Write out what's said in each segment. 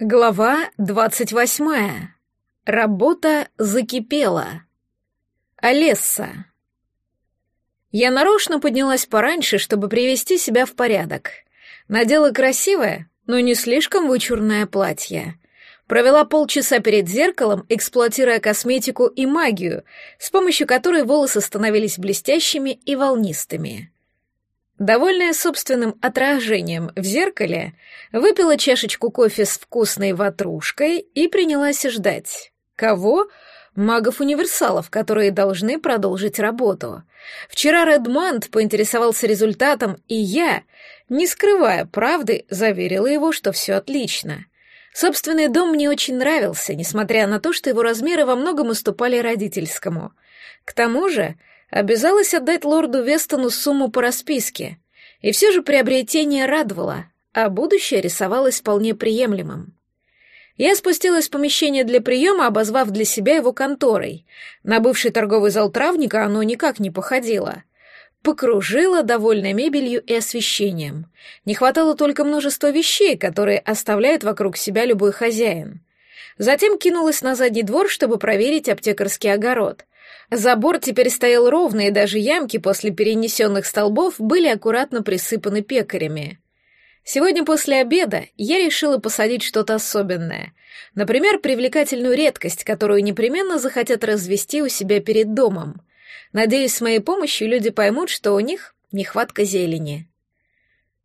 Глава двадцать восьмая. Работа закипела. Олесса. Я нарочно поднялась пораньше, чтобы привести себя в порядок. Надела красивое, но не слишком вычурное платье. Провела полчаса перед зеркалом, эксплуатируя косметику и магию, с помощью которой волосы становились блестящими и волнистыми. Довольная собственным отражением в зеркале, выпила чашечку кофе с вкусной ватрушкой и принялась ждать. Кого? Магов-универсалов, которые должны продолжить работу. Вчера Редмонд поинтересовался результатом, и я, не скрывая правды, заверила его, что все отлично. Собственный дом мне очень нравился, несмотря на то, что его размеры во многом уступали родительскому. К тому же обязалась отдать лорду Вестону сумму по расписке. И все же приобретение радовало, а будущее рисовалось вполне приемлемым. Я спустилась в помещение для приема, обозвав для себя его конторой. На бывший торговый зал травника оно никак не походило. Покружила, довольной мебелью и освещением. Не хватало только множества вещей, которые оставляет вокруг себя любой хозяин. Затем кинулась на задний двор, чтобы проверить аптекарский огород. Забор теперь стоял ровно, и даже ямки после перенесенных столбов были аккуратно присыпаны пекарями. Сегодня после обеда я решила посадить что-то особенное. Например, привлекательную редкость, которую непременно захотят развести у себя перед домом. Надеюсь, с моей помощью люди поймут, что у них нехватка зелени.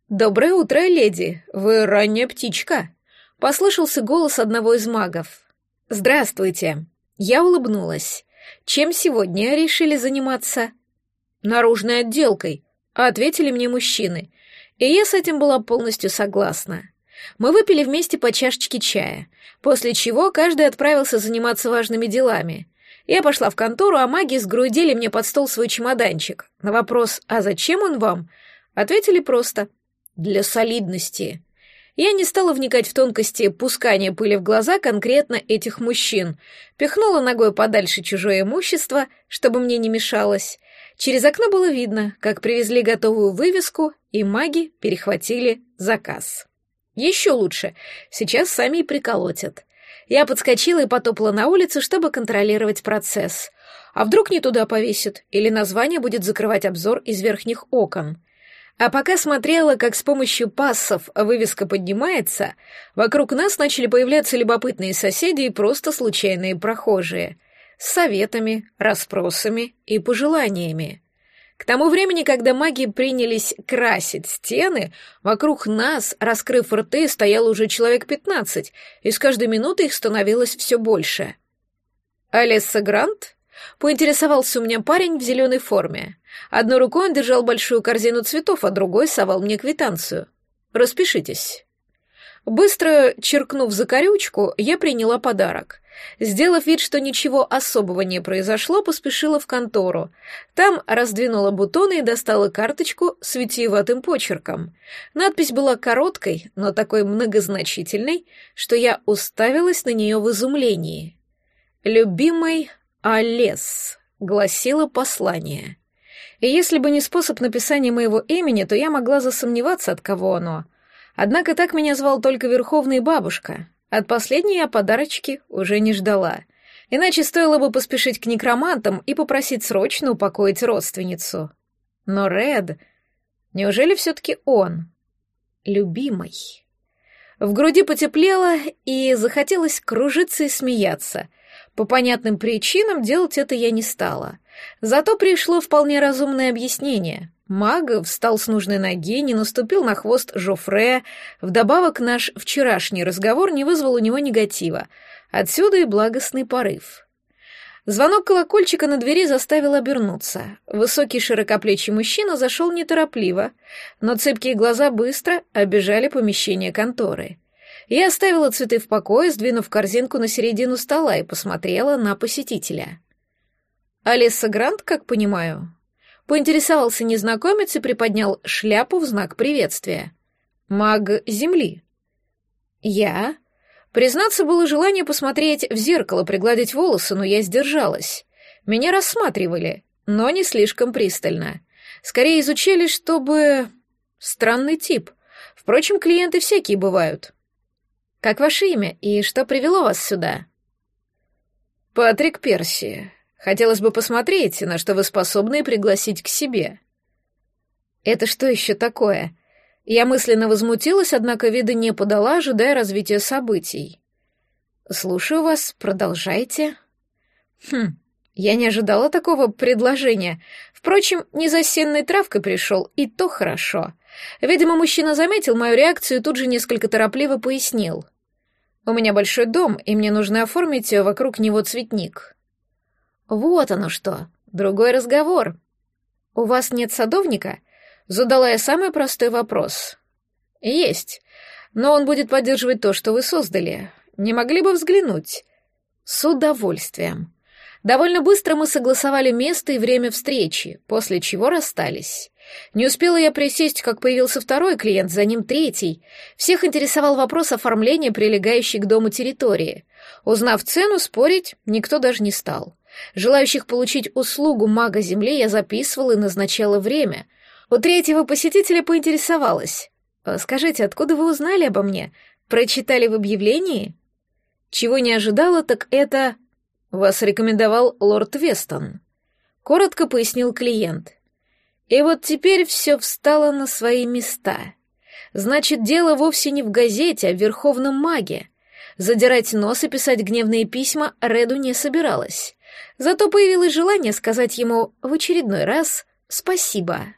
«Доброе утро, леди! Вы ранняя птичка!» — послышался голос одного из магов. «Здравствуйте!» Я улыбнулась. Чем сегодня решили заниматься? Наружной отделкой, ответили мне мужчины. И я с этим была полностью согласна. Мы выпили вместе по чашечке чая, после чего каждый отправился заниматься важными делами. Я пошла в контору, а маги сгрудили мне под стол свой чемоданчик. На вопрос «А зачем он вам?» ответили просто «Для солидности». Я не стала вникать в тонкости пускания пыли в глаза конкретно этих мужчин, пихнула ногой подальше чужое имущество, чтобы мне не мешалось. Через окно было видно, как привезли готовую вывеску, и маги перехватили заказ. Еще лучше, сейчас сами и приколотят. Я подскочила и потопала на улицу, чтобы контролировать процесс. А вдруг не туда повесят, или название будет закрывать обзор из верхних окон. А пока смотрела, как с помощью пассов вывеска поднимается, вокруг нас начали появляться любопытные соседи и просто случайные прохожие. С советами, расспросами и пожеланиями. К тому времени, когда маги принялись красить стены, вокруг нас, раскрыв рты, стояло уже человек пятнадцать, и с каждой минутой их становилось все больше. «Алесса Грант?» — поинтересовался у меня парень в зеленой форме. Одной рукой он держал большую корзину цветов, а другой совал мне квитанцию. «Распишитесь». Быстро черкнув закорючку, я приняла подарок. Сделав вид, что ничего особого не произошло, поспешила в контору. Там раздвинула бутоны и достала карточку с витиеватым почерком. Надпись была короткой, но такой многозначительной, что я уставилась на нее в изумлении. «Любимый Олес», — гласило послание. И если бы не способ написания моего имени, то я могла засомневаться, от кого оно. Однако так меня звал только Верховный Бабушка. От последней я подарочки уже не ждала. Иначе стоило бы поспешить к некромантам и попросить срочно упокоить родственницу. Но Ред... Неужели все-таки он? Любимый. В груди потеплело, и захотелось кружиться и смеяться. По понятным причинам делать это я не стала — Зато пришло вполне разумное объяснение. Маг встал с нужной ноги, не наступил на хвост Жофре, вдобавок наш вчерашний разговор не вызвал у него негатива. Отсюда и благостный порыв. Звонок колокольчика на двери заставил обернуться. Высокий широкоплечий мужчина зашел неторопливо, но цепкие глаза быстро обежали помещение конторы. Я оставила цветы в покое, сдвинув корзинку на середину стола и посмотрела на посетителя. Алиса Грант, как понимаю. Поинтересовался незнакомец и приподнял шляпу в знак приветствия. Маг Земли. Я? Признаться, было желание посмотреть в зеркало, пригладить волосы, но я сдержалась. Меня рассматривали, но не слишком пристально. Скорее изучали, чтобы... Странный тип. Впрочем, клиенты всякие бывают. Как ваше имя и что привело вас сюда?» «Патрик Перси. Хотелось бы посмотреть, на что вы способны пригласить к себе». «Это что еще такое?» Я мысленно возмутилась, однако вида не подала, ожидая развития событий. «Слушаю вас, продолжайте». «Хм, я не ожидала такого предложения. Впрочем, не за сенной травкой пришел, и то хорошо. Видимо, мужчина заметил мою реакцию и тут же несколько торопливо пояснил. У меня большой дом, и мне нужно оформить вокруг него цветник. Вот оно что, другой разговор. У вас нет садовника? Задала я самый простой вопрос. Есть, но он будет поддерживать то, что вы создали. Не могли бы взглянуть? С удовольствием. Довольно быстро мы согласовали место и время встречи, после чего расстались. Не успела я присесть, как появился второй клиент, за ним третий. Всех интересовал вопрос оформления прилегающей к дому территории. Узнав цену, спорить никто даже не стал. Желающих получить услугу мага Земли я записывала и назначала время. У третьего посетителя поинтересовалась. «Э, «Скажите, откуда вы узнали обо мне? Прочитали в объявлении?» Чего не ожидала, так это «Вас рекомендовал лорд Вестон», — коротко пояснил клиент. И вот теперь все встало на свои места. Значит, дело вовсе не в газете, а в верховном маге. Задирать нос и писать гневные письма Реду не собиралась. Зато появилось желание сказать ему в очередной раз «спасибо».